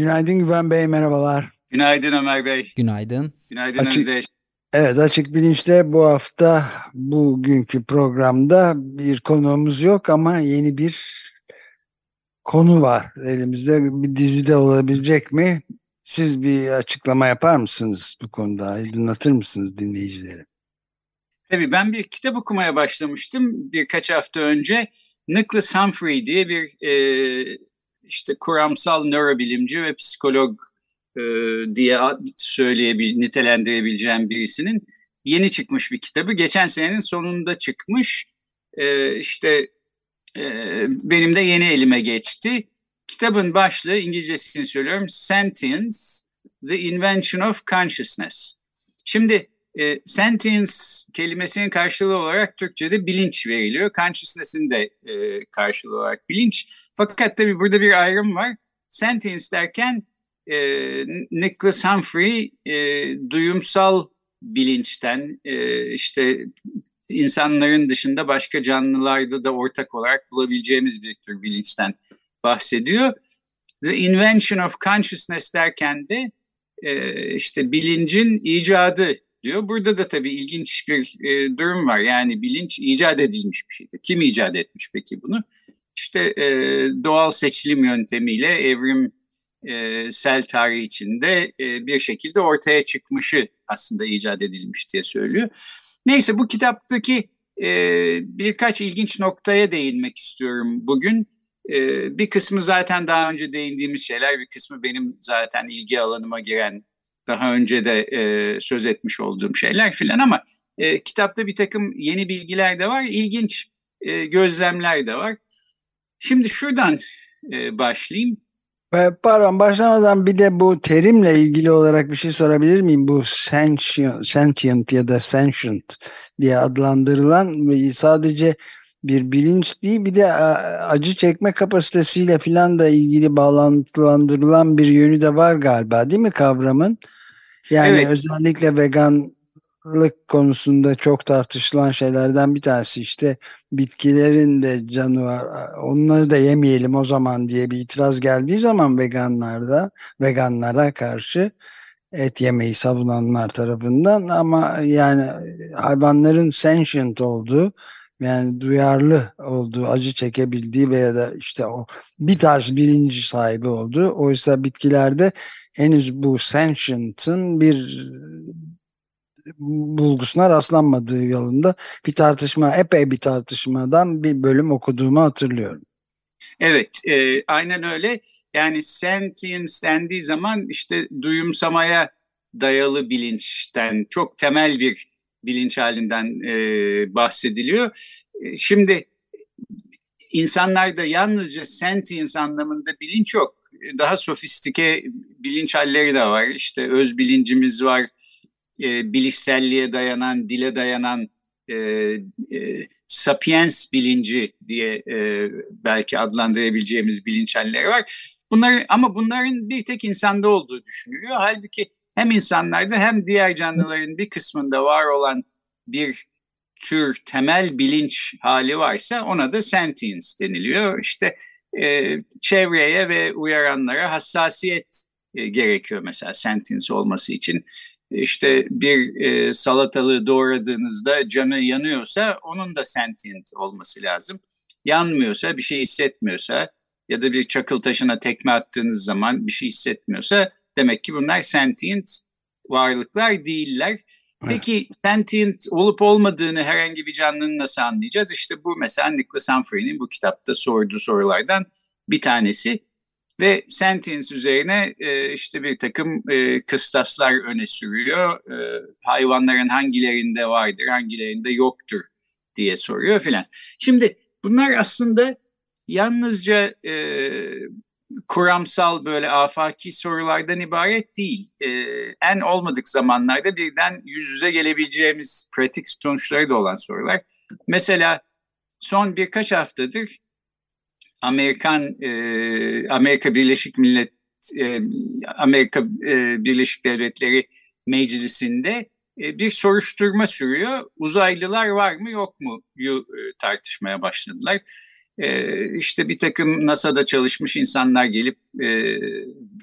Günaydın Güven Bey, merhabalar. Günaydın Ömer Bey. Günaydın. Günaydın Açık- Özdeş. Evet, Açık Bilinç'te bu hafta bugünkü programda bir konuğumuz yok ama yeni bir konu var elimizde. Bir dizide olabilecek mi? Siz bir açıklama yapar mısınız bu konuda? Aydınlatır mısınız dinleyicileri? Tabii ben bir kitap okumaya başlamıştım birkaç hafta önce. Nicholas Humphrey diye bir e, işte kuramsal nörobilimci ve psikolog e, diye söyleyebil, nitelendirebileceğim birisinin yeni çıkmış bir kitabı. Geçen senenin sonunda çıkmış. E, işte e, benim de yeni elime geçti. Kitabın başlığı İngilizcesini söylüyorum. Sentience, The Invention of Consciousness. Şimdi e, sentience kelimesinin karşılığı olarak Türkçe'de bilinç veriliyor. Consciousness'in de e, karşılığı olarak bilinç. Fakat tabii burada bir ayrım var. Sentience derken e, Nicholas Humphrey e, duyumsal bilinçten e, işte insanların dışında başka canlılarda da ortak olarak bulabileceğimiz bir tür bilinçten bahsediyor. The invention of consciousness derken de e, işte bilincin icadı diyor. Burada da tabii ilginç bir e, durum var. Yani bilinç icat edilmiş bir şeydir. Kim icat etmiş peki bunu? İşte e, doğal seçilim yöntemiyle evrim e, sel tarihi içinde e, bir şekilde ortaya çıkmışı aslında icat edilmiş diye söylüyor. Neyse bu kitaptaki e, birkaç ilginç noktaya değinmek istiyorum bugün. E, bir kısmı zaten daha önce değindiğimiz şeyler, bir kısmı benim zaten ilgi alanıma giren daha önce de e, söz etmiş olduğum şeyler filan ama e, kitapta bir takım yeni bilgiler de var, ilginç e, gözlemler de var. Şimdi şuradan e, başlayayım. Pardon başlamadan bir de bu terimle ilgili olarak bir şey sorabilir miyim? Bu sentient, ya da sentient diye adlandırılan sadece bir bilinç değil bir de e, acı çekme kapasitesiyle filan da ilgili bağlantılandırılan bir yönü de var galiba değil mi kavramın? Yani Evet. özellikle veganlık konusunda çok tartışılan şeylerden bir tanesi işte bitkilerin de canı var. Onları da yemeyelim o zaman diye bir itiraz geldiği zaman veganlarda, veganlara karşı et yemeyi savunanlar tarafından ama yani hayvanların sentient olduğu yani duyarlı olduğu, acı çekebildiği veya da işte o bir tarz bilinci sahibi olduğu. Oysa bitkilerde henüz bu sentient'ın bir bulgusuna rastlanmadığı yolunda bir tartışma, epey bir tartışmadan bir bölüm okuduğumu hatırlıyorum. Evet, e, aynen öyle. Yani sentience dendiği zaman işte duyumsamaya dayalı bilinçten, çok temel bir bilinç halinden e, bahsediliyor. E, şimdi insanlarda yalnızca sentience anlamında bilinç yok. Daha sofistike bilinç halleri de var. İşte öz bilincimiz var, e, bilişselliğe dayanan, dile dayanan e, e, sapiens bilinci diye e, belki adlandırabileceğimiz bilinç halleri var. Bunları ama bunların bir tek insanda olduğu düşünülüyor. Halbuki hem insanlarda hem diğer canlıların bir kısmında var olan bir tür temel bilinç hali varsa ona da sentience deniliyor. İşte e, çevreye ve uyaranlara hassasiyet e, gerekiyor mesela sentience olması için. İşte bir e, salatalığı doğradığınızda canı yanıyorsa onun da sentient olması lazım. Yanmıyorsa, bir şey hissetmiyorsa ya da bir çakıl taşına tekme attığınız zaman bir şey hissetmiyorsa demek ki bunlar sentient varlıklar değiller. Peki sentient olup olmadığını herhangi bir canlının nasıl anlayacağız? İşte bu mesela Nicholas Humphrey'nin bu kitapta sorduğu sorulardan bir tanesi. Ve sentience üzerine e, işte bir takım e, kıstaslar öne sürüyor. E, hayvanların hangilerinde vardır, hangilerinde yoktur diye soruyor filan. Şimdi bunlar aslında yalnızca e, kuramsal böyle afaki sorulardan ibaret değil. E, en olmadık zamanlarda birden yüz yüze gelebileceğimiz pratik sonuçları da olan sorular. Mesela son birkaç haftadır Amerikan e, Amerika Birleşik Millet e, Amerika e, Birleşik Devletleri Meclisi'nde e, bir soruşturma sürüyor. Uzaylılar var mı yok mu e, tartışmaya başladılar. E, işte bir takım NASA'da çalışmış insanlar gelip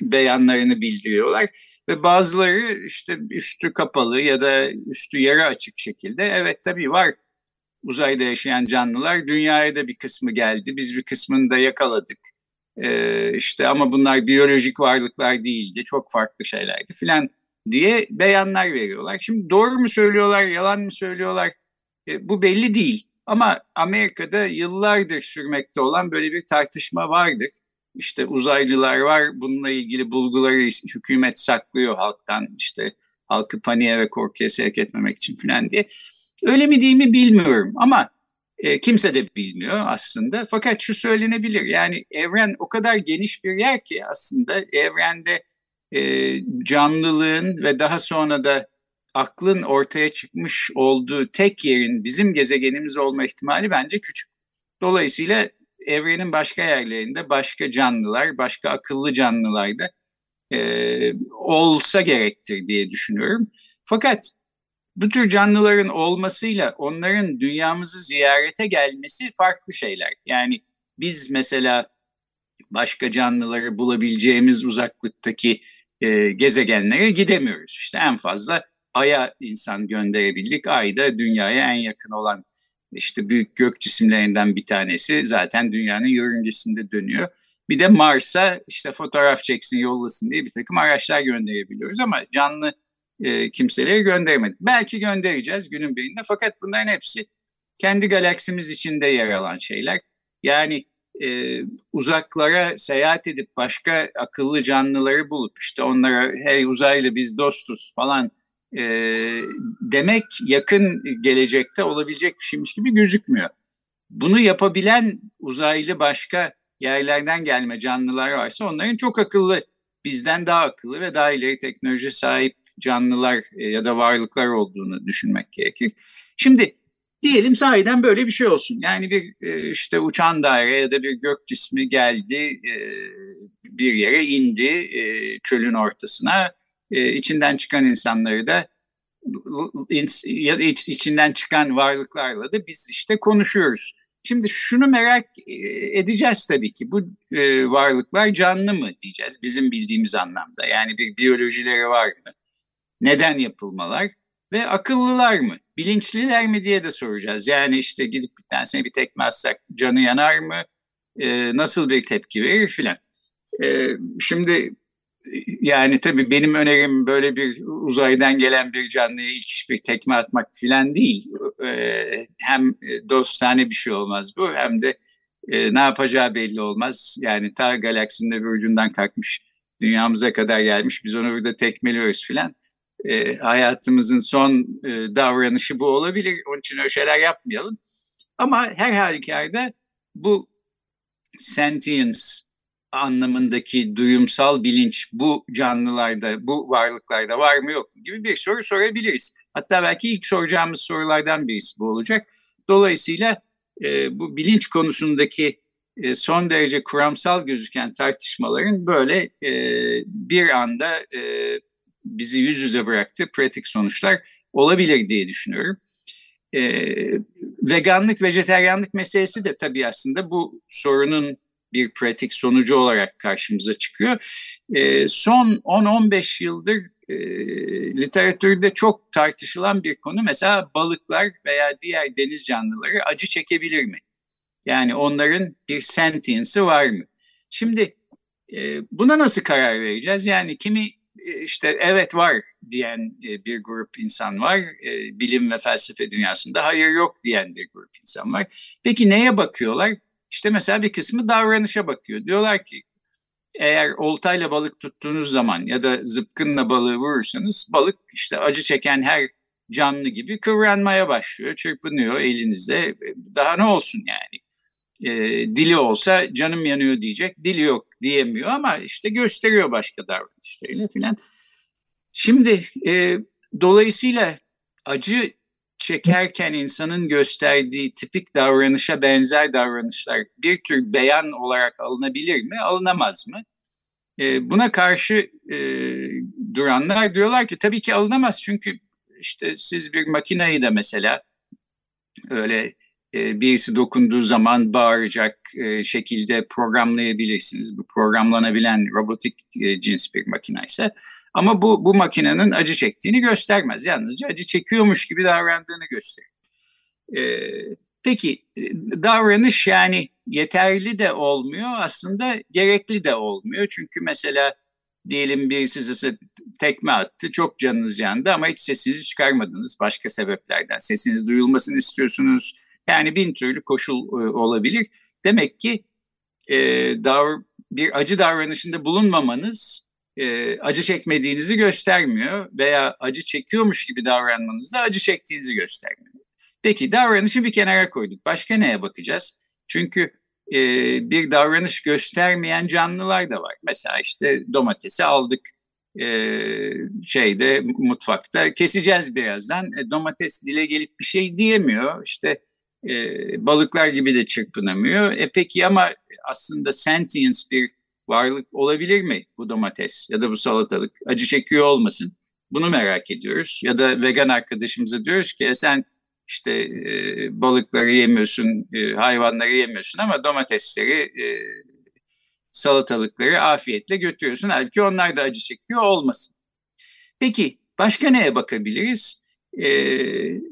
beyanlarını bildiriyorlar. Ve bazıları işte üstü kapalı ya da üstü yarı açık şekilde evet tabii var uzayda yaşayan canlılar. Dünyaya da bir kısmı geldi. Biz bir kısmını da yakaladık. Ee, işte ama bunlar biyolojik varlıklar değildi. Çok farklı şeylerdi filan diye beyanlar veriyorlar. Şimdi doğru mu söylüyorlar, yalan mı söylüyorlar e, bu belli değil. Ama Amerika'da yıllardır sürmekte olan böyle bir tartışma vardır. İşte uzaylılar var, bununla ilgili bulguları hükümet saklıyor halktan, işte halkı paniğe ve korkuya sevk etmemek için falan diye. Öyle mi değil mi bilmiyorum ama e, kimse de bilmiyor aslında. Fakat şu söylenebilir yani evren o kadar geniş bir yer ki aslında evrende e, canlılığın ve daha sonra da aklın ortaya çıkmış olduğu tek yerin bizim gezegenimiz olma ihtimali bence küçük. Dolayısıyla evrenin başka yerlerinde başka canlılar, başka akıllı canlılar da e, olsa gerektir diye düşünüyorum. Fakat bu tür canlıların olmasıyla onların dünyamızı ziyarete gelmesi farklı şeyler. Yani biz mesela başka canlıları bulabileceğimiz uzaklıktaki e, gezegenlere gidemiyoruz. İşte en fazla Ay'a insan gönderebildik. Ay da dünyaya en yakın olan işte büyük gök cisimlerinden bir tanesi zaten dünyanın yörüngesinde dönüyor. Bir de Mars'a işte fotoğraf çeksin yollasın diye bir takım araçlar gönderebiliyoruz ama canlı e, kimseleri gönderemedik. Belki göndereceğiz günün birinde fakat bunların hepsi kendi galaksimiz içinde yer alan şeyler. Yani e, uzaklara seyahat edip başka akıllı canlıları bulup işte onlara hey uzaylı biz dostuz falan e, demek yakın gelecekte olabilecek bir şeymiş gibi gözükmüyor. Bunu yapabilen uzaylı başka yerlerden gelme canlılar varsa onların çok akıllı, bizden daha akıllı ve daha ileri teknoloji sahip canlılar e, ya da varlıklar olduğunu düşünmek gerekir. Şimdi diyelim sahiden böyle bir şey olsun. Yani bir e, işte uçan daire ya da bir gök cismi geldi, e, bir yere indi çölün ortasına. İçinden çıkan insanları da içinden çıkan varlıklarla da biz işte konuşuyoruz. Şimdi şunu merak edeceğiz tabii ki. Bu varlıklar canlı mı diyeceğiz bizim bildiğimiz anlamda. Yani bir biyolojileri var mı? neden yapılmalar ve akıllılar mı, bilinçliler mi diye de soracağız. Yani işte gidip bir tanesine bir tekme atsak canı yanar mı, e, nasıl bir tepki verir filan. E, şimdi yani tabii benim önerim böyle bir uzaydan gelen bir canlıya ilk iş bir tekme atmak filan değil. E, hem dostane bir şey olmaz bu hem de e, ne yapacağı belli olmaz. Yani ta galaksinin bir ucundan kalkmış dünyamıza kadar gelmiş biz onu burada tekmeliyoruz filan e, hayatımızın son e, davranışı bu olabilir. Onun için öyle şeyler yapmayalım. Ama her halükarda bu sentience anlamındaki duyumsal bilinç bu canlılarda, bu varlıklarda var mı yok mu gibi bir soru sorabiliriz. Hatta belki ilk soracağımız sorulardan birisi bu olacak. Dolayısıyla e, bu bilinç konusundaki e, son derece kuramsal gözüken tartışmaların böyle e, bir anda e, bizi yüz yüze bıraktı pratik sonuçlar olabilir diye düşünüyorum. E, veganlık, vejeteryanlık meselesi de tabii aslında bu sorunun bir pratik sonucu olarak karşımıza çıkıyor. E, son 10-15 yıldır e, literatürde çok tartışılan bir konu. Mesela balıklar veya diğer deniz canlıları acı çekebilir mi? Yani onların bir sentience'ı var mı? Şimdi e, buna nasıl karar vereceğiz? Yani kimi e, işte evet var diyen e, bir grup insan var. E, bilim ve felsefe dünyasında hayır yok diyen bir grup insan var. Peki neye bakıyorlar? İşte mesela bir kısmı davranışa bakıyor. Diyorlar ki eğer oltayla balık tuttuğunuz zaman ya da zıpkınla balığı vurursanız balık işte acı çeken her canlı gibi kıvranmaya başlıyor, çırpınıyor elinizde. Daha ne olsun yani? E, dili olsa canım yanıyor diyecek. Dili yok diyemiyor ama işte gösteriyor başka davranışlarıyla filan. Şimdi e, dolayısıyla acı çekerken insanın gösterdiği tipik davranışa benzer davranışlar bir tür beyan olarak alınabilir mi, alınamaz mı? E, buna karşı e, duranlar diyorlar ki tabii ki alınamaz çünkü işte siz bir makineyi de mesela öyle e, birisi dokunduğu zaman bağıracak e, şekilde programlayabilirsiniz. Bu programlanabilen robotik e, cins bir makine ise ama bu, bu makinenin acı çektiğini göstermez. Yalnızca acı çekiyormuş gibi davrandığını gösterir. Ee, peki davranış yani yeterli de olmuyor aslında gerekli de olmuyor. Çünkü mesela diyelim birisi size tekme attı çok canınız yandı ama hiç sesinizi çıkarmadınız başka sebeplerden. Sesiniz duyulmasını istiyorsunuz. Yani bin türlü koşul e, olabilir. Demek ki e, davr bir acı davranışında bulunmamanız e, acı çekmediğinizi göstermiyor veya acı çekiyormuş gibi davranmanız da acı çektiğinizi göstermiyor. Peki davranışı bir kenara koyduk. Başka neye bakacağız? Çünkü e, bir davranış göstermeyen canlılar da var. Mesela işte domatesi aldık e, şeyde mutfakta keseceğiz birazdan. E, domates dile gelip bir şey diyemiyor. İşte e, balıklar gibi de çırpınamıyor. E peki ama aslında sentience bir varlık olabilir mi bu domates ya da bu salatalık? Acı çekiyor olmasın. Bunu merak ediyoruz. Ya da vegan arkadaşımıza diyoruz ki e sen işte e, balıkları yemiyorsun, e, hayvanları yemiyorsun ama domatesleri, e, salatalıkları afiyetle götürüyorsun. Halbuki onlar da acı çekiyor olmasın. Peki başka neye bakabiliriz? E,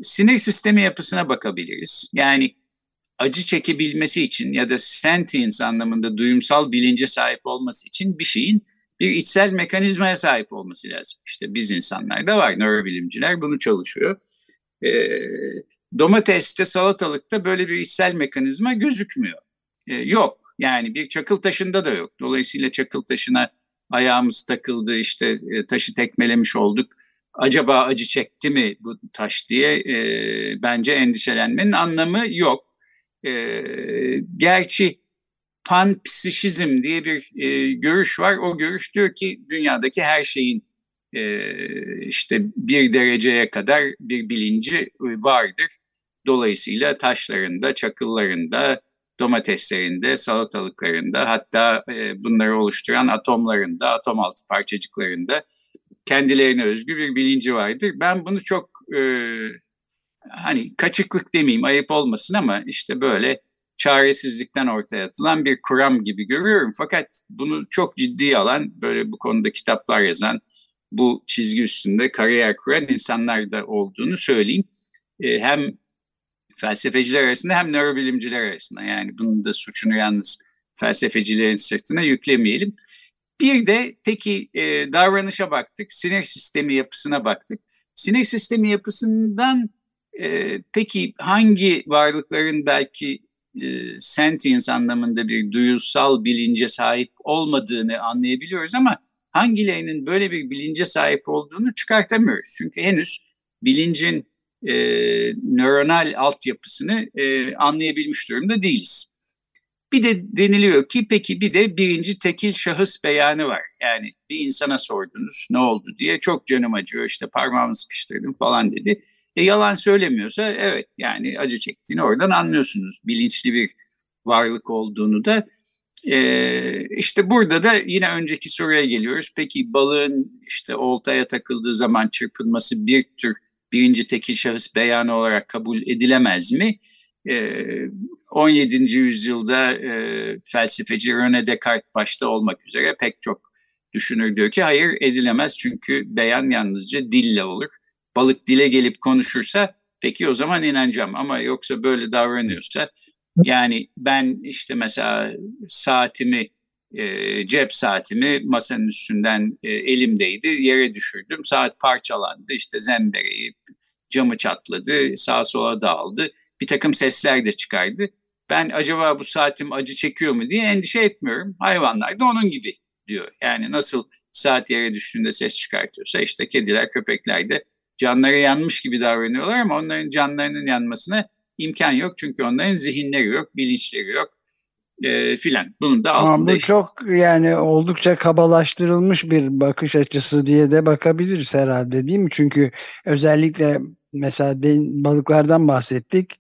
sinir sistemi yapısına bakabiliriz. Yani acı çekebilmesi için ya da sentience anlamında duyumsal bilince sahip olması için bir şeyin bir içsel mekanizmaya sahip olması lazım. İşte biz insanlarda var, nörobilimciler bunu çalışıyor. E, domateste, salatalıkta böyle bir içsel mekanizma gözükmüyor. E, yok, yani bir çakıl taşında da yok. Dolayısıyla çakıl taşına ayağımız takıldı, işte e, taşı tekmelemiş olduk. Acaba acı çekti mi bu taş diye e, bence endişelenmenin anlamı yok. E, gerçi panpsişizm diye bir e, görüş var. O görüş diyor ki dünyadaki her şeyin e, işte bir dereceye kadar bir bilinci vardır. Dolayısıyla taşlarında, çakıllarında, domateslerinde, salatalıklarında hatta e, bunları oluşturan atomlarında, atom altı parçacıklarında kendilerine özgü bir bilinci vardır. Ben bunu çok e, hani kaçıklık demeyeyim ayıp olmasın ama işte böyle çaresizlikten ortaya atılan bir kuram gibi görüyorum. Fakat bunu çok ciddi alan böyle bu konuda kitaplar yazan bu çizgi üstünde kariyer kuran insanlar da olduğunu söyleyeyim. E, hem felsefeciler arasında hem nörobilimciler arasında yani bunun da suçunu yalnız felsefecilerin sırtına yüklemeyelim. Bir de peki e, davranışa baktık, sinir sistemi yapısına baktık. Sinir sistemi yapısından e, peki hangi varlıkların belki e, sentience anlamında bir duyusal bilince sahip olmadığını anlayabiliyoruz ama hangilerinin böyle bir bilince sahip olduğunu çıkartamıyoruz. Çünkü henüz bilincin e, nöronal altyapısını e, anlayabilmiş durumda değiliz. Bir de deniliyor ki peki bir de birinci tekil şahıs beyanı var. Yani bir insana sordunuz ne oldu diye çok canım acıyor işte parmağımı sıkıştırdım falan dedi. E, yalan söylemiyorsa evet yani acı çektiğini oradan anlıyorsunuz. Bilinçli bir varlık olduğunu da. E, işte burada da yine önceki soruya geliyoruz. Peki balığın işte oltaya takıldığı zaman çırpınması bir tür birinci tekil şahıs beyanı olarak kabul edilemez mi? E, 17. yüzyılda e, felsefeci René Descartes başta olmak üzere pek çok düşünür diyor ki hayır edilemez çünkü beyan yalnızca dille olur balık dile gelip konuşursa peki o zaman inanacağım. Ama yoksa böyle davranıyorsa yani ben işte mesela saatimi e, cep saatimi masanın üstünden e, elimdeydi yere düşürdüm. Saat parçalandı işte zembereyi camı çatladı sağa sola dağıldı. Bir takım sesler de çıkardı. Ben acaba bu saatim acı çekiyor mu diye endişe etmiyorum. Hayvanlar da onun gibi diyor. Yani nasıl saat yere düştüğünde ses çıkartıyorsa işte kediler köpekler de canları yanmış gibi davranıyorlar ama onların canlarının yanmasına imkan yok. Çünkü onların zihinleri yok, bilinçleri yok. e, filan. Bunun da altında Ama bu işte. çok yani oldukça kabalaştırılmış bir bakış açısı diye de bakabiliriz herhalde değil mi? Çünkü özellikle mesela balıklardan bahsettik.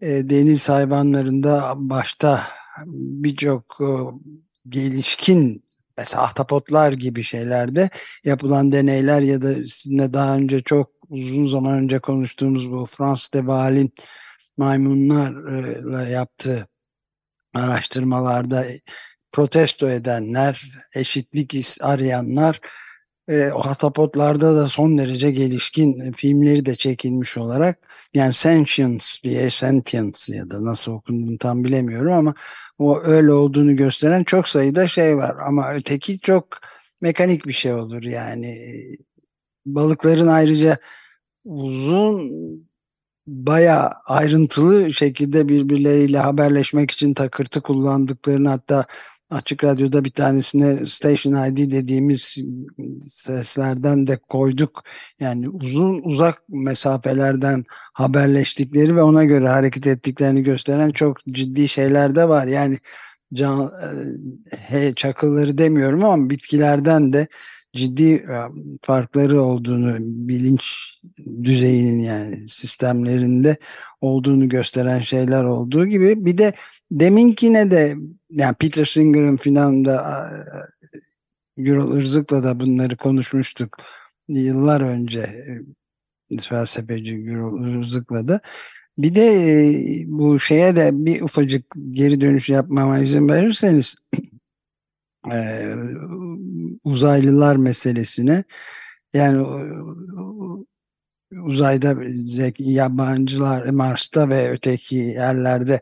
E, deniz hayvanlarında başta birçok gelişkin mesela ahtapotlar gibi şeylerde yapılan deneyler ya da sizinle daha önce çok uzun zaman önce konuştuğumuz bu Frans de Waal'in maymunlarla yaptığı araştırmalarda protesto edenler, eşitlik arayanlar e, o hatapotlarda da son derece gelişkin filmleri de çekilmiş olarak yani sentience diye sentience ya da nasıl okunduğunu tam bilemiyorum ama o öyle olduğunu gösteren çok sayıda şey var. Ama öteki çok mekanik bir şey olur yani. Balıkların ayrıca uzun baya ayrıntılı şekilde birbirleriyle haberleşmek için takırtı kullandıklarını hatta Açık Radyo'da bir tanesine Station ID dediğimiz seslerden de koyduk. Yani uzun uzak mesafelerden haberleştikleri ve ona göre hareket ettiklerini gösteren çok ciddi şeyler de var. Yani can, e, he, çakılları demiyorum ama bitkilerden de ciddi e, farkları olduğunu bilinç düzeyinin yani sistemlerinde olduğunu gösteren şeyler olduğu gibi. Bir de deminkine de yani Peter Singer'ın filan da Gürol Irzık'la da bunları konuşmuştuk yıllar önce e, felsefeci Gürol Irzık'la da. Bir de e, bu şeye de bir ufacık geri dönüş yapmama izin verirseniz e, uzaylılar meselesine yani uzayda yabancılar Mars'ta ve öteki yerlerde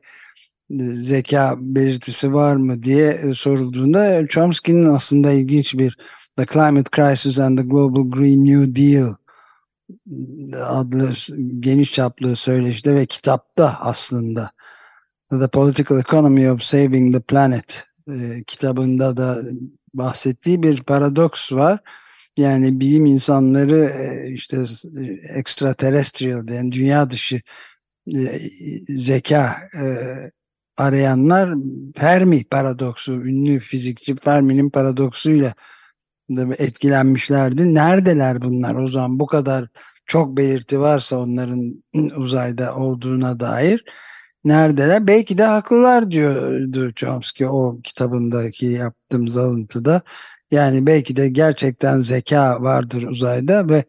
zeka belirtisi var mı diye sorulduğunda Chomsky'nin aslında ilginç bir The Climate Crisis and the Global Green New Deal adlı geniş çaplı söyleşide ve kitapta aslında. The Political Economy of Saving the Planet e, kitabında da bahsettiği bir paradoks var. Yani bilim insanları e, işte e, extraterrestrial yani dünya dışı zeka arayanlar Fermi paradoksu, ünlü fizikçi Fermi'nin paradoksuyla etkilenmişlerdi. Neredeler bunlar o zaman bu kadar çok belirti varsa onların uzayda olduğuna dair neredeler? Belki de haklılar diyordu Chomsky o kitabındaki yaptığımız alıntıda. Yani belki de gerçekten zeka vardır uzayda ve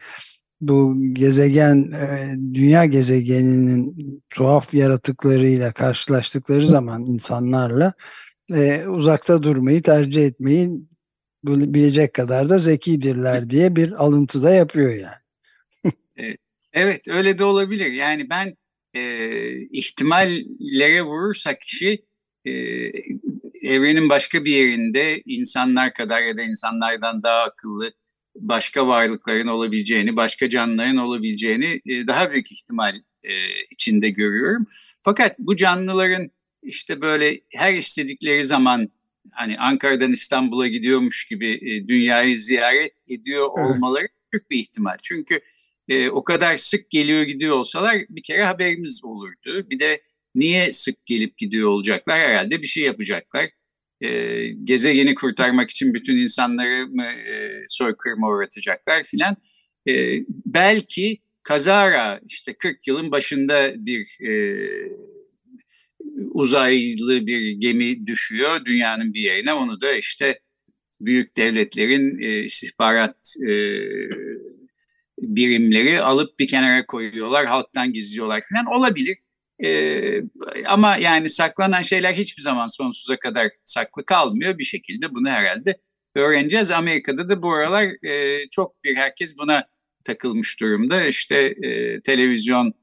bu gezegen e, dünya gezegeninin tuhaf yaratıklarıyla karşılaştıkları zaman insanlarla e, uzakta durmayı tercih etmeyi bilecek kadar da zekidirler diye bir alıntı da yapıyor yani. E, evet öyle de olabilir. Yani ben e, ihtimallere vurursak kişi e, evrenin başka bir yerinde insanlar kadar ya da insanlardan daha akıllı başka varlıkların olabileceğini, başka canlıların olabileceğini e, daha büyük ihtimal e, içinde görüyorum. Fakat bu canlıların işte böyle her istedikleri zaman hani Ankara'dan İstanbul'a gidiyormuş gibi e, dünyayı ziyaret ediyor olmaları büyük bir ihtimal. Çünkü e, o kadar sık geliyor gidiyor olsalar bir kere haberimiz olurdu. Bir de niye sık gelip gidiyor olacaklar? Herhalde bir şey yapacaklar. E, gezegeni kurtarmak için bütün insanları mı e, soykırıma uğratacaklar filan. E, belki kazara işte 40 yılın başında bir e, uzaylı bir gemi düşüyor dünyanın bir yerine. Onu da işte büyük devletlerin e, istihbarat e, birimleri alıp bir kenara koyuyorlar, halktan gizliyorlar falan olabilir. Ee, ama yani saklanan şeyler hiçbir zaman sonsuza kadar saklı kalmıyor. Bir şekilde bunu herhalde öğreneceğiz. Amerika'da da bu aralar e, çok bir herkes buna takılmış durumda. İşte e, televizyon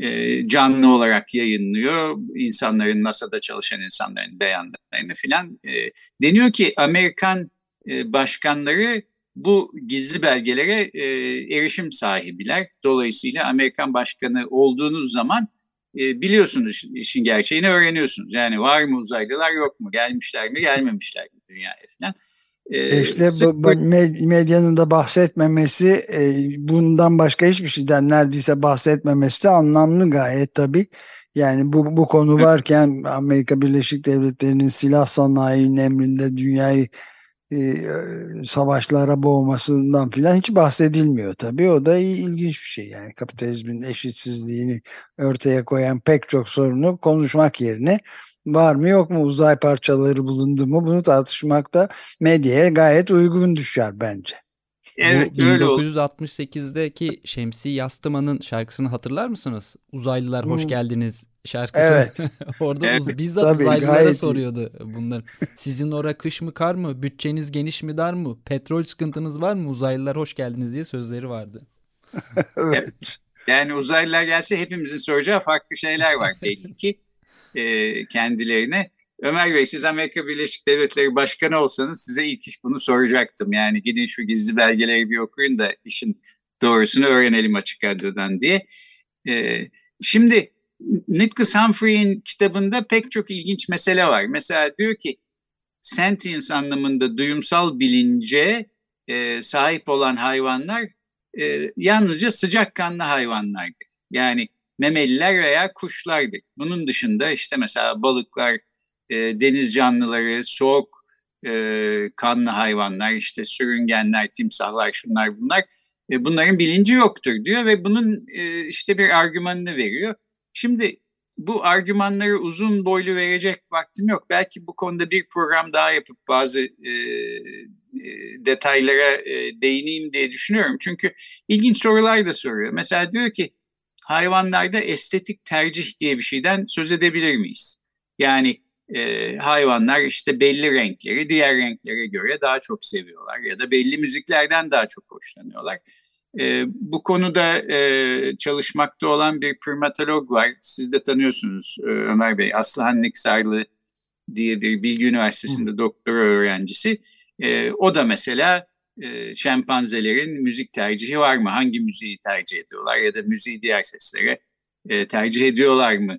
e, canlı olarak yayınlıyor. İnsanların NASA'da çalışan insanların beyanlarını filan. E, deniyor ki Amerikan e, başkanları bu gizli belgelere e, erişim sahibiler. Dolayısıyla Amerikan başkanı olduğunuz zaman e, biliyorsunuz işin gerçeğini öğreniyorsunuz. Yani var mı uzaylılar yok mu? Gelmişler mi gelmemişler mi dünyaya falan. E, işte bu, bu medyanın da bahsetmemesi e, bundan başka hiçbir şeyden neredeyse bahsetmemesi de anlamlı gayet tabii. Yani bu, bu konu varken Amerika Birleşik Devletleri'nin silah sanayinin emrinde dünyayı e, savaşlara boğmasından filan hiç bahsedilmiyor tabii. O da ilginç bir şey yani kapitalizmin eşitsizliğini ortaya koyan pek çok sorunu konuşmak yerine var mı yok mu uzay parçaları bulundu mu bunu tartışmak da medyaya gayet uygun düşer bence. Evet, Bu 1968'deki Şemsi Yastıman'ın şarkısını hatırlar mısınız? Uzaylılar hoş geldiniz şarkısı. Evet. Orada evet. Uz bizzat Tabii, uzaylılara soruyordu bunlar. Sizin ora kış mı kar mı? Bütçeniz geniş mi dar mı? Petrol sıkıntınız var mı? Uzaylılar hoş geldiniz diye sözleri vardı. evet. Yani uzaylılar gelse hepimizin soracağı farklı şeyler var belli ki e, kendilerine. Ömer Bey siz Amerika Birleşik Devletleri Başkanı olsanız size ilk iş bunu soracaktım. Yani gidin şu gizli belgeleri bir okuyun da işin doğrusunu öğrenelim açık radyodan diye. E, şimdi Nicholas Humphrey'in kitabında pek çok ilginç mesele var. Mesela diyor ki sentience anlamında duyumsal bilince e, sahip olan hayvanlar e, yalnızca sıcakkanlı hayvanlardır. Yani memeliler veya kuşlardır. Bunun dışında işte mesela balıklar, e, deniz canlıları, soğuk e, kanlı hayvanlar, işte sürüngenler, timsahlar, şunlar bunlar e, bunların bilinci yoktur diyor ve bunun e, işte bir argümanını veriyor. Şimdi bu argümanları uzun boylu verecek vaktim yok. Belki bu konuda bir program daha yapıp bazı e, detaylara e, değineyim diye düşünüyorum. Çünkü ilginç sorular da soruyor. Mesela diyor ki hayvanlarda estetik tercih diye bir şeyden söz edebilir miyiz? Yani e, hayvanlar işte belli renkleri diğer renklere göre daha çok seviyorlar ya da belli müziklerden daha çok hoşlanıyorlar. E, bu konuda e, çalışmakta olan bir primatolog var. Siz de tanıyorsunuz e, Ömer Bey. Aslıhan Niksarlı diye bir Bilgi Üniversitesi'nde doktora öğrencisi. E, o da mesela e, şempanzelerin müzik tercihi var mı? Hangi müziği tercih ediyorlar ya da müziği diğer seslere e, tercih ediyorlar mı?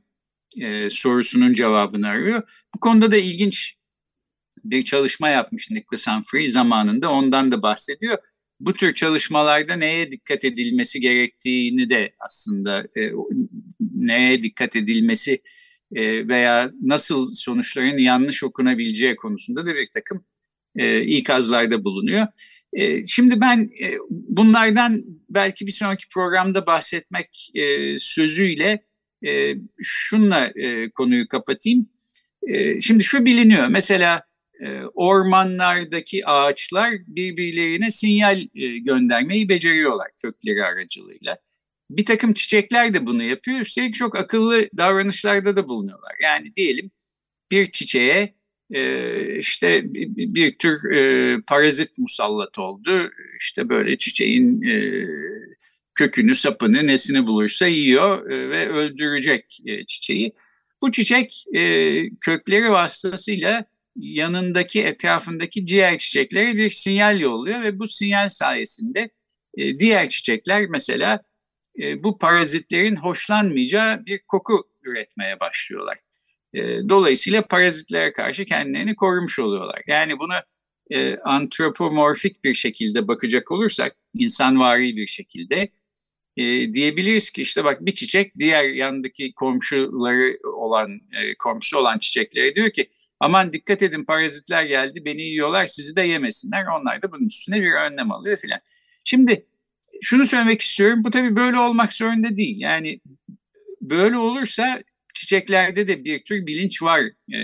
E, sorusunun cevabını arıyor. Bu konuda da ilginç bir çalışma yapmış Nicholas Humphrey zamanında ondan da bahsediyor. Bu tür çalışmalarda neye dikkat edilmesi gerektiğini de aslında e, neye dikkat edilmesi e, veya nasıl sonuçların yanlış okunabileceği konusunda da bir takım e, ikazlarda bulunuyor. E, şimdi ben e, bunlardan belki bir sonraki programda bahsetmek e, sözüyle e, şunla e, konuyu kapatayım. E, şimdi şu biliniyor mesela e, ormanlardaki ağaçlar birbirlerine sinyal e, göndermeyi beceriyorlar kökleri aracılığıyla. Bir takım çiçekler de bunu yapıyor. Üstelik çok akıllı davranışlarda da bulunuyorlar. Yani diyelim bir çiçeğe e, işte bir, tür parazit musallat oldu. İşte böyle çiçeğin kökünü, sapını, nesini bulursa yiyor ve öldürecek çiçeği. Bu çiçek kökleri vasıtasıyla yanındaki etrafındaki diğer çiçeklere bir sinyal yolluyor ve bu sinyal sayesinde e, diğer çiçekler mesela e, bu parazitlerin hoşlanmayacağı bir koku üretmeye başlıyorlar. E, dolayısıyla parazitlere karşı kendilerini korumuş oluyorlar. Yani bunu e, antropomorfik bir şekilde bakacak olursak, insanvari bir şekilde e, diyebiliriz ki işte bak bir çiçek diğer yandaki komşuları olan, e, komşusu olan çiçeklere diyor ki aman dikkat edin parazitler geldi beni yiyorlar sizi de yemesinler. Onlar da bunun üstüne bir önlem alıyor filan. Şimdi şunu söylemek istiyorum bu tabii böyle olmak zorunda değil. Yani böyle olursa çiçeklerde de bir tür bilinç var e,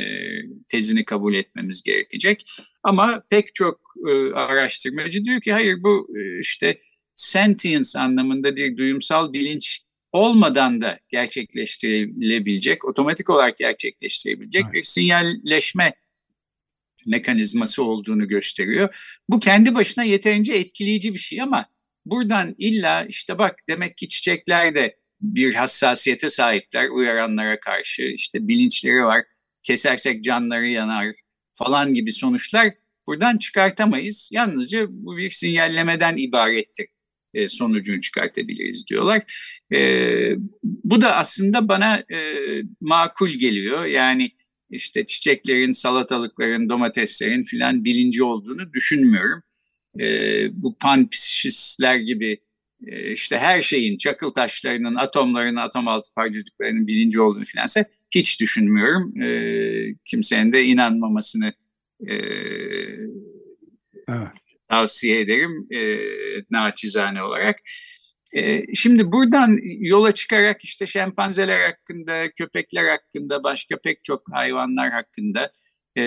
tezini kabul etmemiz gerekecek. Ama pek çok e, araştırmacı diyor ki hayır bu e, işte sentience anlamında bir duyumsal bilinç olmadan da gerçekleştirilebilecek, otomatik olarak gerçekleştirebilecek evet. bir sinyalleşme mekanizması olduğunu gösteriyor. Bu kendi başına yeterince etkileyici bir şey ama buradan illa işte bak demek ki çiçekler de bir hassasiyete sahipler uyaranlara karşı işte bilinçleri var kesersek canları yanar falan gibi sonuçlar buradan çıkartamayız. Yalnızca bu bir sinyallemeden ibarettir e, sonucunu çıkartabiliriz diyorlar. E, bu da aslında bana e, makul geliyor. Yani işte çiçeklerin, salatalıkların, domateslerin filan bilinci olduğunu düşünmüyorum. E, bu panpsişistler gibi e, işte her şeyin, çakıl taşlarının, atomların, atom altı parçacıklarının bilinci olduğunu filansa hiç düşünmüyorum. E, kimsenin de inanmamasını e, evet. Tavsiye ederim e, naçizane olarak. E, şimdi buradan yola çıkarak işte şempanzeler hakkında, köpekler hakkında, başka pek çok hayvanlar hakkında e,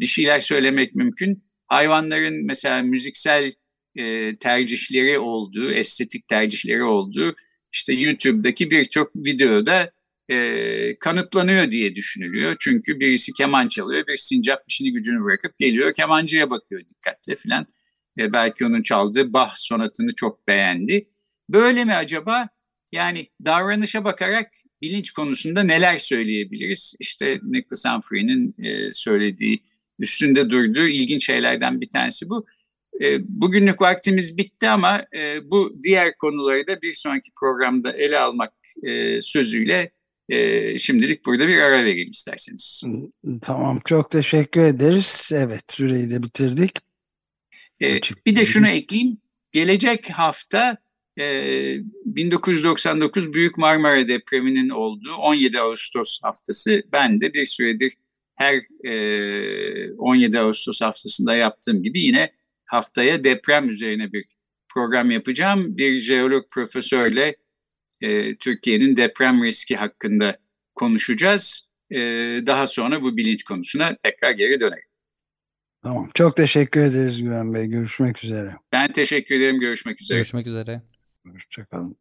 bir şeyler söylemek mümkün. Hayvanların mesela müziksel e, tercihleri olduğu, estetik tercihleri olduğu işte YouTube'daki birçok videoda e, kanıtlanıyor diye düşünülüyor. Çünkü birisi keman çalıyor, bir sincap işini gücünü bırakıp geliyor kemancıya bakıyor dikkatle filan. E, belki onun çaldığı Bach sonatını çok beğendi. Böyle mi acaba? Yani davranışa bakarak bilinç konusunda neler söyleyebiliriz? İşte Nicholas Humphrey'nin e, söylediği, üstünde durduğu ilginç şeylerden bir tanesi bu. E, bugünlük vaktimiz bitti ama e, bu diğer konuları da bir sonraki programda ele almak e, sözüyle e, şimdilik burada bir ara verelim isterseniz. Tamam çok teşekkür ederiz. Evet süreyi de bitirdik. E, bir de şunu ekleyeyim. Gelecek hafta e, 1999 Büyük Marmara depreminin olduğu 17 Ağustos haftası ben de bir süredir her e, 17 Ağustos haftasında yaptığım gibi yine haftaya deprem üzerine bir program yapacağım. Bir jeolog profesörle e, Türkiye'nin deprem riski hakkında konuşacağız. E, daha sonra bu bilinç konusuna tekrar geri dönelim. Tamam. Çok teşekkür ederiz Güven Bey. Görüşmek üzere. Ben teşekkür ederim. Görüşmek üzere. Görüşmek üzere. Hoşçakalın.